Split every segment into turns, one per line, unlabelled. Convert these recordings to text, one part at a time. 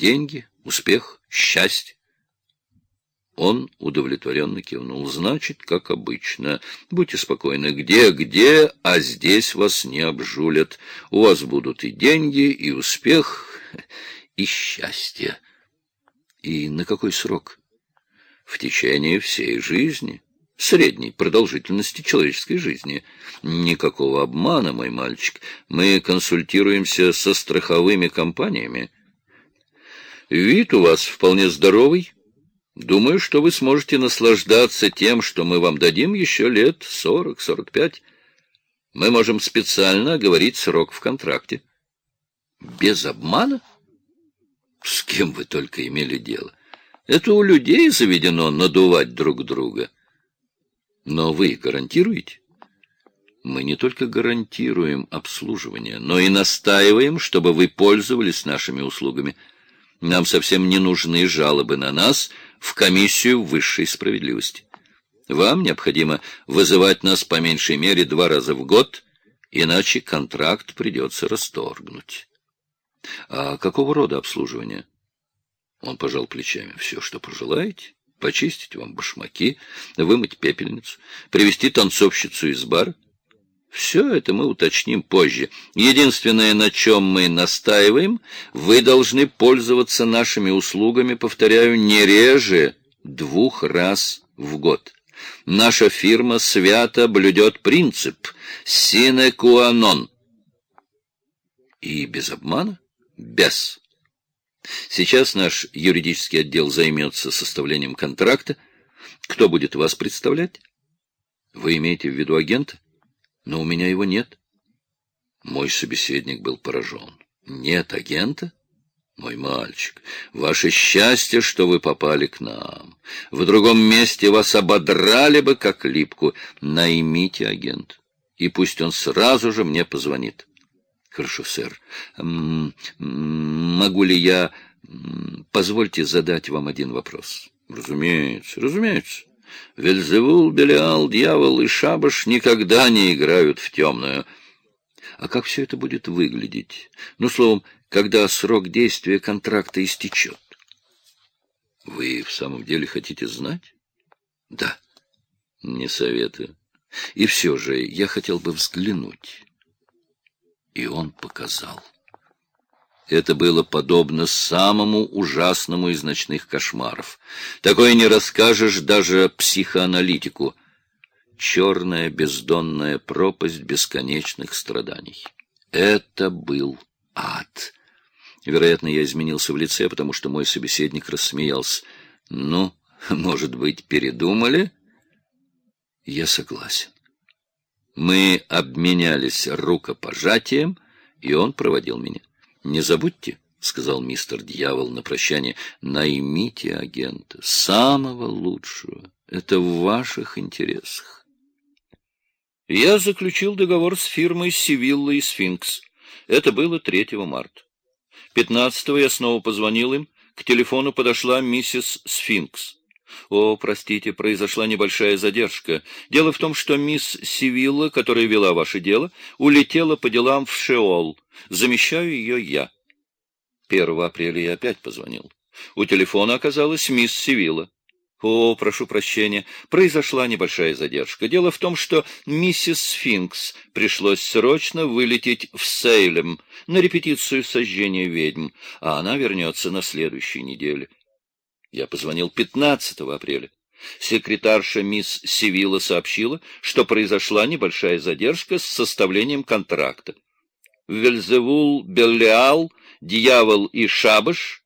деньги, успех, счастье. Он удовлетворенно кивнул. Значит, как обычно. Будьте спокойны. Где, где, а здесь вас не обжулят. У вас будут и деньги, и успех, и счастье. И на какой срок? В течение всей жизни. Средней продолжительности человеческой жизни. Никакого обмана, мой мальчик. Мы консультируемся со страховыми компаниями. Вид у вас вполне здоровый. Думаю, что вы сможете наслаждаться тем, что мы вам дадим еще лет сорок-сорок пять. Мы можем специально оговорить срок в контракте. Без обмана? С кем вы только имели дело? Это у людей заведено надувать друг друга. Но вы гарантируете? Мы не только гарантируем обслуживание, но и настаиваем, чтобы вы пользовались нашими услугами. Нам совсем не нужны жалобы на нас в комиссию высшей справедливости. Вам необходимо вызывать нас по меньшей мере два раза в год, иначе контракт придется расторгнуть. А какого рода обслуживание? Он пожал плечами. Все, что пожелаете. Почистить вам башмаки, вымыть пепельницу, привести танцовщицу из бара. Все это мы уточним позже. Единственное, на чем мы настаиваем, вы должны пользоваться нашими услугами, повторяю, не реже двух раз в год. Наша фирма свято блюдет принцип «sine qua non». И без обмана? Без. Сейчас наш юридический отдел займется составлением контракта. Кто будет вас представлять? Вы имеете в виду агента? Но у меня его нет. Мой собеседник был поражен. Нет агента? Мой мальчик, ваше счастье, что вы попали к нам. В другом месте вас ободрали бы, как липку. Наймите агента, и пусть он сразу же мне позвонит. Хорошо, сэр. Могу ли я... Позвольте задать вам один вопрос. Разумеется, разумеется. Вельзевул, Белиал, дьявол и шабаш никогда не играют в темную. А как все это будет выглядеть? Ну, словом, когда срок действия контракта истечет. Вы в самом деле хотите знать? Да. Не советую. И все же я хотел бы взглянуть. И он показал. Это было подобно самому ужасному из ночных кошмаров. Такое не расскажешь даже психоаналитику. Черная бездонная пропасть бесконечных страданий. Это был ад. Вероятно, я изменился в лице, потому что мой собеседник рассмеялся. «Ну, может быть, передумали?» «Я согласен». Мы обменялись рукопожатием, и он проводил меня. Не забудьте, — сказал мистер Дьявол на прощание, — наймите агента, самого лучшего. Это в ваших интересах. Я заключил договор с фирмой «Сивилла» и «Сфинкс». Это было 3 марта. 15-го я снова позвонил им. К телефону подошла миссис Сфинкс. «О, простите, произошла небольшая задержка. Дело в том, что мисс Сивилла, которая вела ваше дело, улетела по делам в Шеол. Замещаю ее я». 1 апреля я опять позвонил. У телефона оказалась мисс Сивилла. «О, прошу прощения, произошла небольшая задержка. Дело в том, что миссис Сфинкс пришлось срочно вылететь в Сейлем на репетицию сожжения ведьм, а она вернется на следующей неделе». Я позвонил 15 апреля. Секретарша мисс Сивилла сообщила, что произошла небольшая задержка с составлением контракта. Вельзевул, Беллиал, Дьявол и Шабаш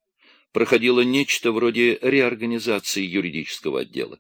проходило нечто вроде реорганизации юридического отдела.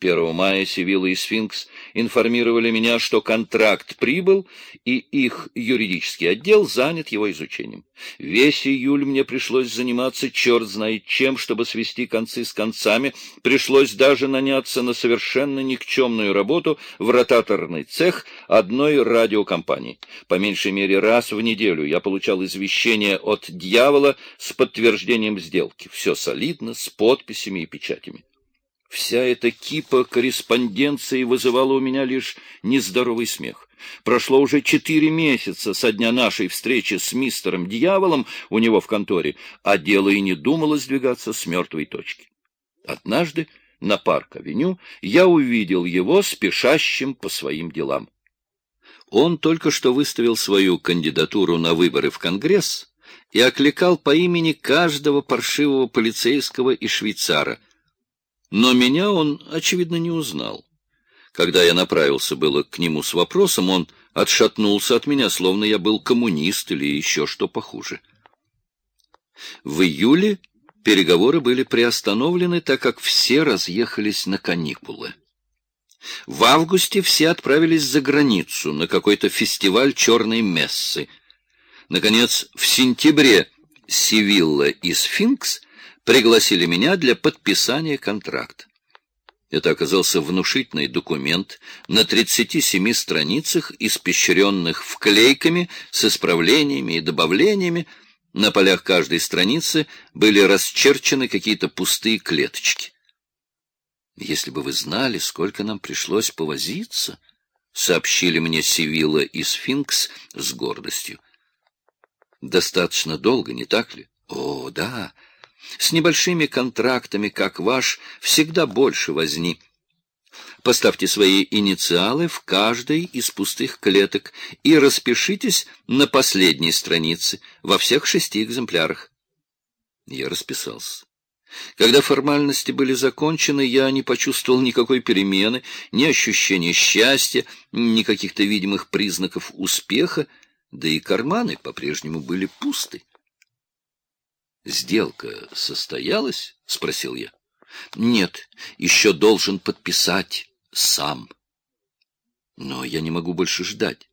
1 мая Севилла и Сфинкс информировали меня, что контракт прибыл, и их юридический отдел занят его изучением. Весь июль мне пришлось заниматься черт знает чем, чтобы свести концы с концами. Пришлось даже наняться на совершенно никчемную работу в ротаторный цех одной радиокомпании. По меньшей мере раз в неделю я получал извещение от дьявола с подтверждением сделки. Все солидно, с подписями и печатями. Вся эта кипа корреспонденции вызывала у меня лишь нездоровый смех. Прошло уже четыре месяца со дня нашей встречи с мистером Дьяволом у него в конторе, а дело и не думало сдвигаться с мертвой точки. Однажды на парк-авеню я увидел его спешащим по своим делам. Он только что выставил свою кандидатуру на выборы в Конгресс и окликал по имени каждого паршивого полицейского и швейцара. Но меня он, очевидно, не узнал. Когда я направился было к нему с вопросом, он отшатнулся от меня, словно я был коммунист или еще что похуже. В июле переговоры были приостановлены, так как все разъехались на каникулы. В августе все отправились за границу на какой-то фестиваль черной мессы. Наконец, в сентябре Сивилла и Сфинкс пригласили меня для подписания контракта. Это оказался внушительный документ на 37 страницах, испещренных вклейками с исправлениями и добавлениями. На полях каждой страницы были расчерчены какие-то пустые клеточки. Если бы вы знали, сколько нам пришлось повозиться, — сообщили мне Сивилла и Сфинкс с гордостью. Достаточно долго, не так ли? О, да. С небольшими контрактами, как ваш, всегда больше возни. Поставьте свои инициалы в каждой из пустых клеток и распишитесь на последней странице во всех шести экземплярах. Я расписался. Когда формальности были закончены, я не почувствовал никакой перемены, ни ощущения счастья, ни каких-то видимых признаков успеха, да и карманы по-прежнему были пусты. «Сделка состоялась?» — спросил я. «Нет, еще должен подписать сам». «Но я не могу больше ждать.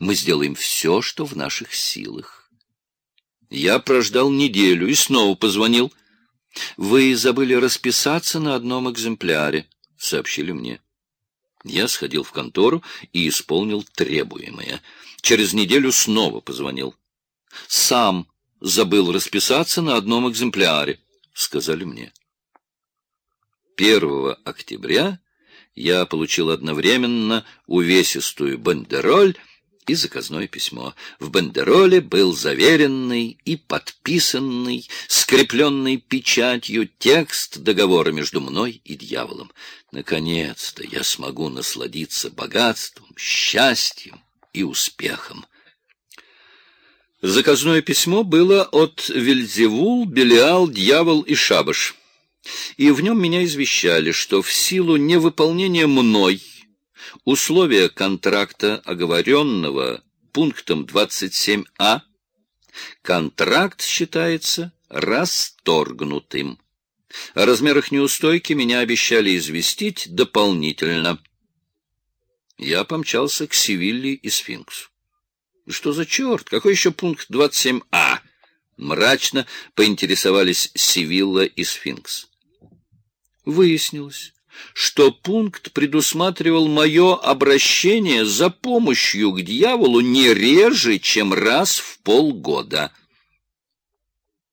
Мы сделаем все, что в наших силах». Я прождал неделю и снова позвонил. «Вы забыли расписаться на одном экземпляре», — сообщили мне. Я сходил в контору и исполнил требуемое. Через неделю снова позвонил. «Сам забыл расписаться на одном экземпляре», — сказали мне. 1 октября я получил одновременно увесистую бандероль и заказное письмо. В бандероле был заверенный и подписанный, скрепленный печатью текст договора между мной и дьяволом. Наконец-то я смогу насладиться богатством, счастьем и успехом. Заказное письмо было от Вельзевул, Белиал, Дьявол и Шабаш. И в нем меня извещали, что в силу невыполнения мной условия контракта, оговоренного пунктом 27а, контракт считается расторгнутым. О размерах неустойки меня обещали известить дополнительно. Я помчался к Севилле и Сфинксу. Что за черт? Какой еще пункт 27а? Мрачно поинтересовались Севилла и Сфинкс. Выяснилось, что пункт предусматривал мое обращение за помощью к дьяволу не реже, чем раз в полгода —